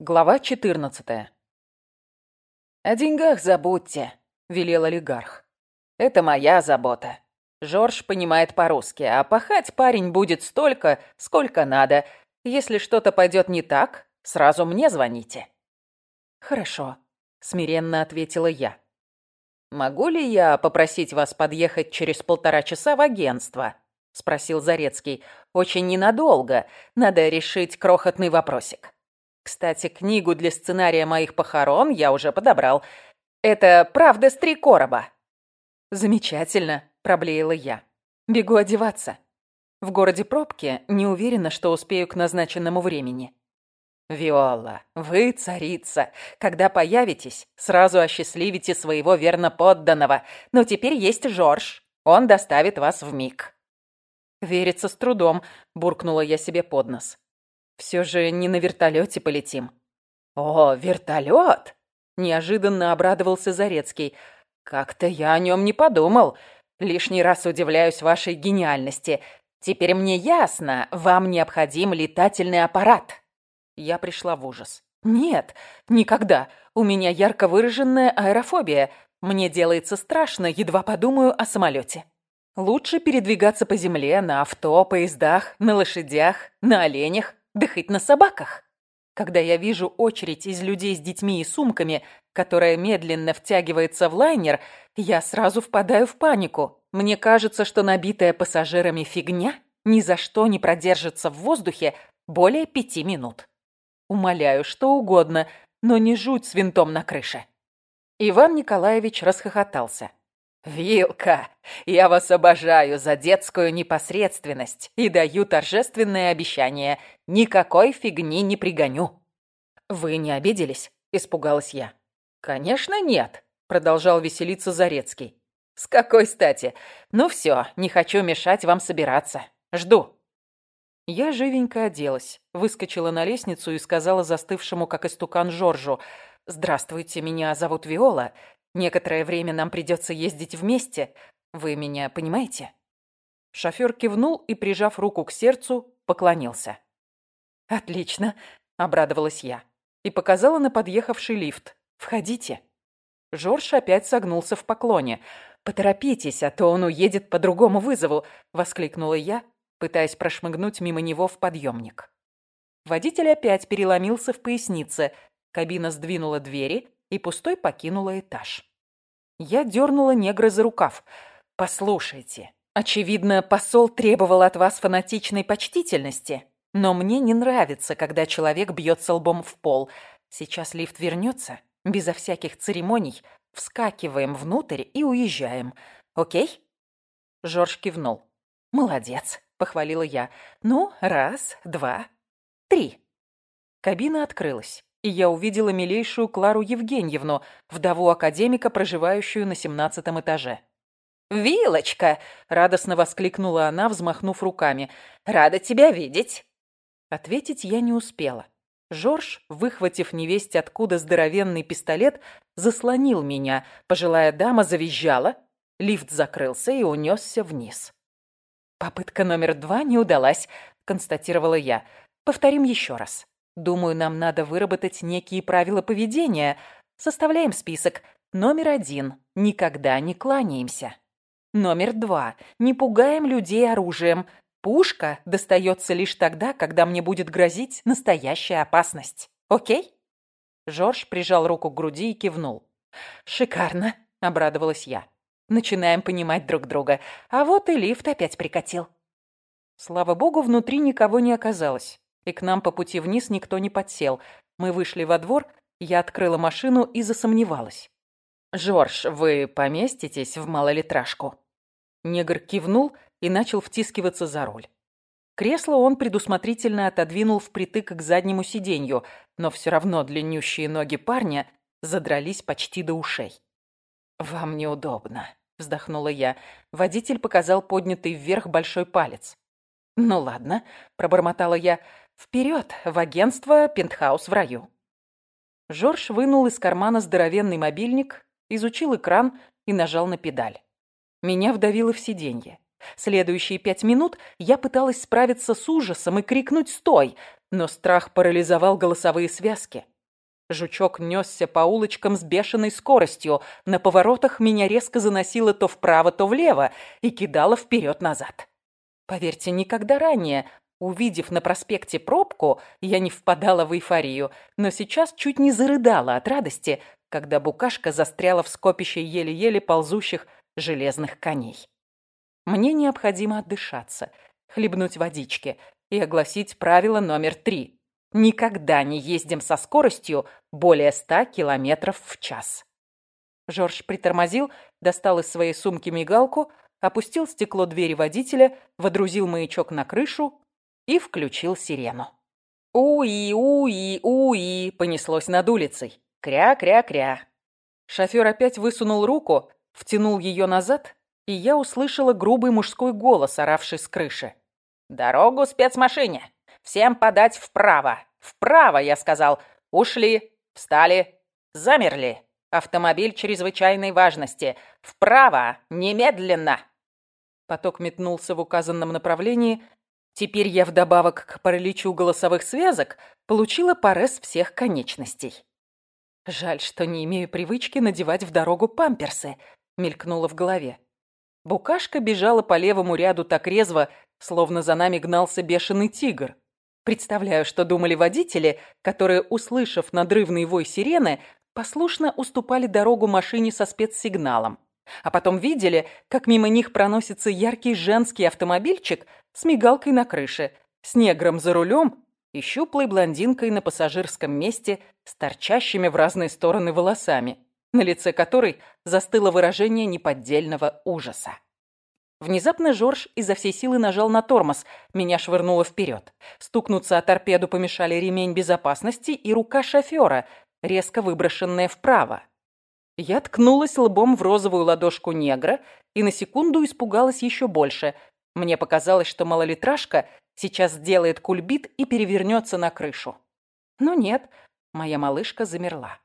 Глава 14. «О деньгах забудьте», — велел олигарх. «Это моя забота. Жорж понимает по-русски, а пахать парень будет столько, сколько надо. Если что-то пойдет не так, сразу мне звоните». «Хорошо», — смиренно ответила я. «Могу ли я попросить вас подъехать через полтора часа в агентство?» — спросил Зарецкий. «Очень ненадолго. Надо решить крохотный вопросик». Кстати, книгу для сценария моих похорон я уже подобрал. Это «Правда с три короба». «Замечательно», — проблеяла я. «Бегу одеваться. В городе пробки не уверена, что успею к назначенному времени». «Виола, вы царица. Когда появитесь, сразу осчастливите своего верноподданного. Но теперь есть Жорж. Он доставит вас в миг. «Верится с трудом», — буркнула я себе под нос. Все же не на вертолете полетим. О, вертолет! Неожиданно обрадовался Зарецкий. Как-то я о нем не подумал. Лишний раз удивляюсь вашей гениальности. Теперь мне ясно, вам необходим летательный аппарат. Я пришла в ужас. Нет, никогда. У меня ярко выраженная аэрофобия. Мне делается страшно, едва подумаю о самолете. Лучше передвигаться по земле на авто, поездах, на лошадях, на оленях. Да хоть на собаках. Когда я вижу очередь из людей с детьми и сумками, которая медленно втягивается в лайнер, я сразу впадаю в панику. Мне кажется, что набитая пассажирами фигня ни за что не продержится в воздухе более пяти минут. Умоляю, что угодно, но не жуть с винтом на крыше. Иван Николаевич расхохотался. «Вилка, я вас обожаю за детскую непосредственность и даю торжественное обещание. Никакой фигни не пригоню». «Вы не обиделись?» – испугалась я. «Конечно нет», – продолжал веселиться Зарецкий. «С какой стати? Ну все, не хочу мешать вам собираться. Жду». Я живенько оделась, выскочила на лестницу и сказала застывшему, как истукан Жоржу, «Здравствуйте, меня зовут Виола. Некоторое время нам придется ездить вместе. Вы меня понимаете?» Шофер кивнул и, прижав руку к сердцу, поклонился. «Отлично», — обрадовалась я и показала на подъехавший лифт. «Входите». Жорж опять согнулся в поклоне. «Поторопитесь, а то он уедет по другому вызову», — воскликнула я, пытаясь прошмыгнуть мимо него в подъемник. Водитель опять переломился в пояснице. Кабина сдвинула двери, и пустой покинула этаж. Я дернула негра за рукав. «Послушайте, очевидно, посол требовал от вас фанатичной почтительности, но мне не нравится, когда человек бьется лбом в пол. Сейчас лифт вернется, безо всяких церемоний, вскакиваем внутрь и уезжаем. Окей?» Жорж кивнул. «Молодец», — похвалила я. «Ну, раз, два, три». Кабина открылась и я увидела милейшую Клару Евгеньевну, вдову академика, проживающую на семнадцатом этаже. «Вилочка!» — радостно воскликнула она, взмахнув руками. «Рада тебя видеть!» Ответить я не успела. Жорж, выхватив невесть откуда здоровенный пистолет, заслонил меня. Пожилая дама завизжала. Лифт закрылся и унесся вниз. «Попытка номер два не удалась», — констатировала я. «Повторим еще раз». Думаю, нам надо выработать некие правила поведения. Составляем список. Номер один. Никогда не кланяемся. Номер два. Не пугаем людей оружием. Пушка достается лишь тогда, когда мне будет грозить настоящая опасность. Окей? Жорж прижал руку к груди и кивнул. «Шикарно», — обрадовалась я. «Начинаем понимать друг друга. А вот и лифт опять прикатил». Слава богу, внутри никого не оказалось и к нам по пути вниз никто не подсел. Мы вышли во двор, я открыла машину и засомневалась. «Жорж, вы поместитесь в малолитражку?» Негр кивнул и начал втискиваться за руль. Кресло он предусмотрительно отодвинул впритык к заднему сиденью, но все равно длиннющие ноги парня задрались почти до ушей. «Вам неудобно», — вздохнула я. Водитель показал поднятый вверх большой палец. «Ну ладно», — пробормотала я, Вперед, в агентство «Пентхаус в раю». Жорж вынул из кармана здоровенный мобильник, изучил экран и нажал на педаль. Меня вдавило в сиденье. Следующие пять минут я пыталась справиться с ужасом и крикнуть «Стой!», но страх парализовал голосовые связки. Жучок несся по улочкам с бешеной скоростью. На поворотах меня резко заносило то вправо, то влево и кидало вперед-назад. Поверьте, никогда ранее, увидев на проспекте пробку, я не впадала в эйфорию, но сейчас чуть не зарыдала от радости, когда букашка застряла в скопище еле-еле ползущих железных коней. Мне необходимо отдышаться, хлебнуть водички и огласить правило номер три. Никогда не ездим со скоростью более 100 километров в час. Жорж притормозил, достал из своей сумки мигалку, опустил стекло двери водителя, водрузил маячок на крышу и включил сирену. «Уи, уи, уи!» понеслось над улицей. «Кря-кря-кря!» Шофер опять высунул руку, втянул ее назад, и я услышала грубый мужской голос, оравший с крыши. «Дорогу спецмашине! Всем подать вправо! Вправо, я сказал! Ушли! Встали! Замерли! Автомобиль чрезвычайной важности! Вправо! Немедленно!» Поток метнулся в указанном направлении. Теперь я вдобавок к параличу голосовых связок получила парез всех конечностей. «Жаль, что не имею привычки надевать в дорогу памперсы», — мелькнуло в голове. Букашка бежала по левому ряду так резво, словно за нами гнался бешеный тигр. Представляю, что думали водители, которые, услышав надрывный вой сирены, послушно уступали дорогу машине со спецсигналом. А потом видели, как мимо них проносится яркий женский автомобильчик с мигалкой на крыше, с негром за рулем и щуплой блондинкой на пассажирском месте с торчащими в разные стороны волосами, на лице которой застыло выражение неподдельного ужаса. Внезапно Жорж изо всей силы нажал на тормоз. Меня швырнуло вперед. Стукнуться о торпеду помешали ремень безопасности и рука шофера, резко выброшенная вправо. Я ткнулась лбом в розовую ладошку негра и на секунду испугалась еще больше. Мне показалось, что малолитражка сейчас сделает кульбит и перевернется на крышу. Но нет, моя малышка замерла.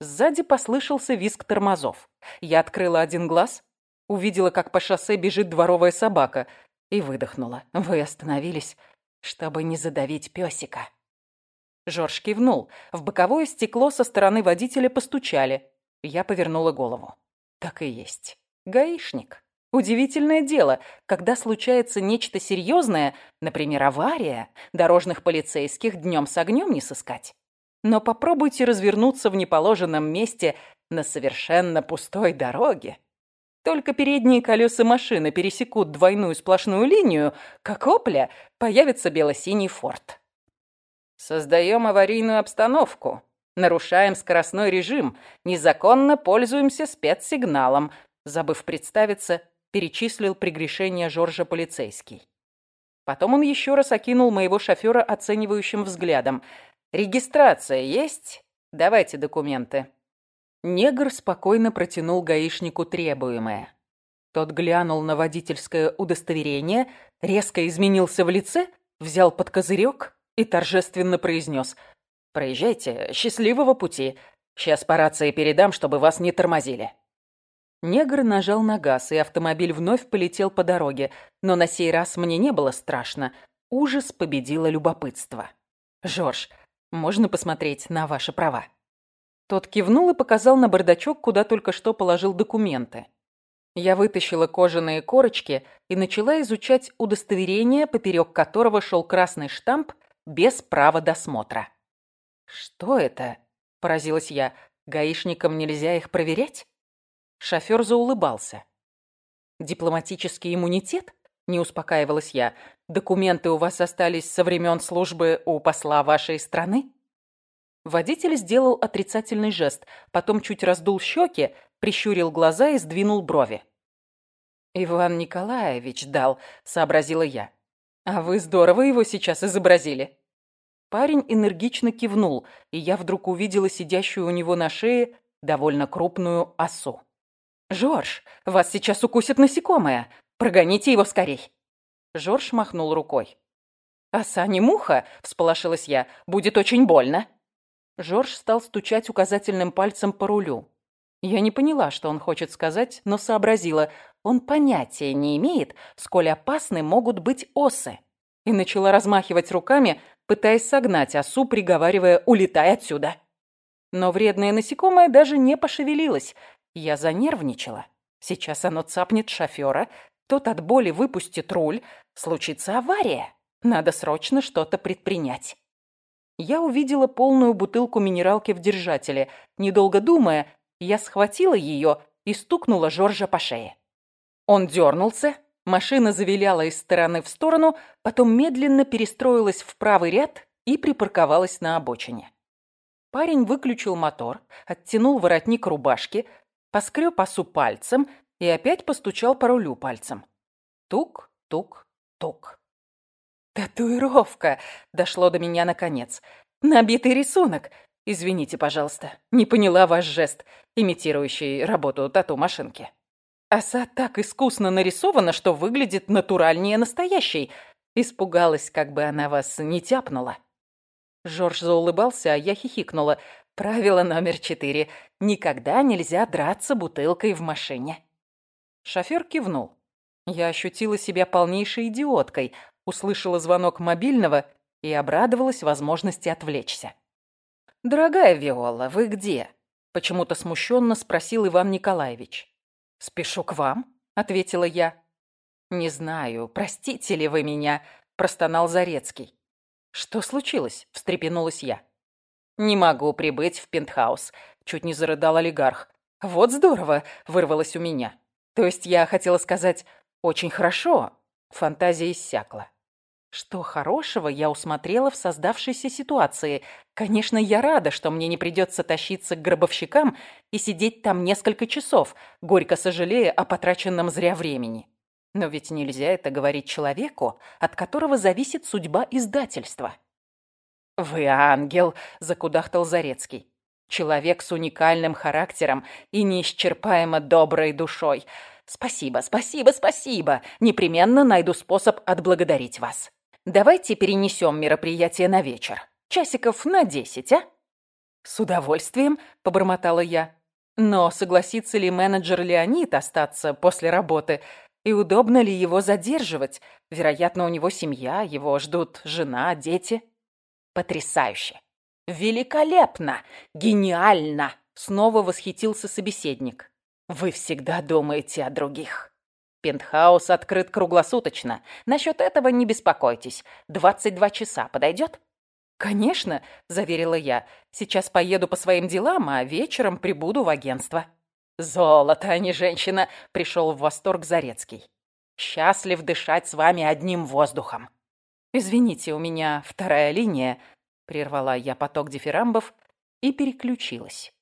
Сзади послышался визг тормозов. Я открыла один глаз, увидела, как по шоссе бежит дворовая собака, и выдохнула. Вы остановились, чтобы не задавить песика. Жорж кивнул. В боковое стекло со стороны водителя постучали. Я повернула голову. Так и есть. Гаишник. Удивительное дело, когда случается нечто серьезное, например, авария, дорожных полицейских днем с огнем не сыскать. Но попробуйте развернуться в неположенном месте на совершенно пустой дороге. Только передние колеса машины пересекут двойную сплошную линию, как опля, появится бело-синий форт. Создаем аварийную обстановку, нарушаем скоростной режим, незаконно пользуемся спецсигналом, забыв представиться, перечислил прегрешение Жоржа полицейский. Потом он еще раз окинул моего шофера оценивающим взглядом. «Регистрация есть? Давайте документы». Негр спокойно протянул гаишнику требуемое. Тот глянул на водительское удостоверение, резко изменился в лице, взял под козырек и торжественно произнес «Проезжайте, счастливого пути. Сейчас по рации передам, чтобы вас не тормозили». Негр нажал на газ, и автомобиль вновь полетел по дороге, но на сей раз мне не было страшно. Ужас победило любопытство. «Жорж, можно посмотреть на ваши права?» Тот кивнул и показал на бардачок, куда только что положил документы. Я вытащила кожаные корочки и начала изучать удостоверение, поперек которого шел красный штамп без права досмотра. «Что это?» – поразилась я. «Гаишникам нельзя их проверять?» Шофер заулыбался. «Дипломатический иммунитет?» – не успокаивалась я. «Документы у вас остались со времен службы у посла вашей страны?» Водитель сделал отрицательный жест, потом чуть раздул щеки, прищурил глаза и сдвинул брови. «Иван Николаевич дал», — сообразила я. «А вы здорово его сейчас изобразили». Парень энергично кивнул, и я вдруг увидела сидящую у него на шее довольно крупную осу. «Жорж, вас сейчас укусит насекомое. Прогоните его скорей». Жорж махнул рукой. «Оса не муха», — всполошилась я, — «будет очень больно». Жорж стал стучать указательным пальцем по рулю. Я не поняла, что он хочет сказать, но сообразила. Он понятия не имеет, сколь опасны могут быть осы. И начала размахивать руками, пытаясь согнать осу, приговаривая «Улетай отсюда!». Но вредное насекомое даже не пошевелилось. Я занервничала. Сейчас оно цапнет шофера, тот от боли выпустит руль, случится авария. Надо срочно что-то предпринять. Я увидела полную бутылку минералки в держателе. Недолго думая, я схватила ее и стукнула Жоржа по шее. Он дернулся, машина завиляла из стороны в сторону, потом медленно перестроилась в правый ряд и припарковалась на обочине. Парень выключил мотор, оттянул воротник рубашки, поскреб осу пальцем и опять постучал по рулю пальцем. Тук, тук, тук. «Татуировка!» — дошло до меня наконец. «Набитый рисунок! Извините, пожалуйста, не поняла ваш жест, имитирующий работу тату-машинки. Оса так искусно нарисована, что выглядит натуральнее настоящей. Испугалась, как бы она вас не тяпнула». Жорж заулыбался, а я хихикнула. Правило номер четыре. Никогда нельзя драться бутылкой в машине. Шофер кивнул. Я ощутила себя полнейшей идиоткой, услышала звонок мобильного и обрадовалась возможности отвлечься. «Дорогая Виола, вы где?» – почему-то смущенно спросил Иван Николаевич. «Спешу к вам», – ответила я. «Не знаю, простите ли вы меня», – простонал Зарецкий. «Что случилось?» – встрепенулась я. «Не могу прибыть в пентхаус», – чуть не зарыдал олигарх. «Вот здорово!» – вырвалось у меня. То есть я хотела сказать «очень хорошо». Фантазия иссякла. Что хорошего я усмотрела в создавшейся ситуации? Конечно, я рада, что мне не придется тащиться к гробовщикам и сидеть там несколько часов, горько сожалея о потраченном зря времени. Но ведь нельзя это говорить человеку, от которого зависит судьба издательства. «Вы ангел», — закудахтал Зарецкий. «Человек с уникальным характером и неисчерпаемо доброй душой. Спасибо, спасибо, спасибо. Непременно найду способ отблагодарить вас. Давайте перенесем мероприятие на вечер. Часиков на десять, а?» «С удовольствием», — побормотала я. «Но согласится ли менеджер Леонид остаться после работы? И удобно ли его задерживать? Вероятно, у него семья, его ждут жена, дети». «Потрясающе! Великолепно! Гениально!» Снова восхитился собеседник. «Вы всегда думаете о других». Пентхаус открыт круглосуточно. Насчет этого не беспокойтесь. 22 часа подойдет? «Конечно», — заверила я. «Сейчас поеду по своим делам, а вечером прибуду в агентство». «Золото, а не женщина», — пришел в восторг Зарецкий. «Счастлив дышать с вами одним воздухом». «Извините, у меня вторая линия», — прервала я поток дифирамбов и переключилась.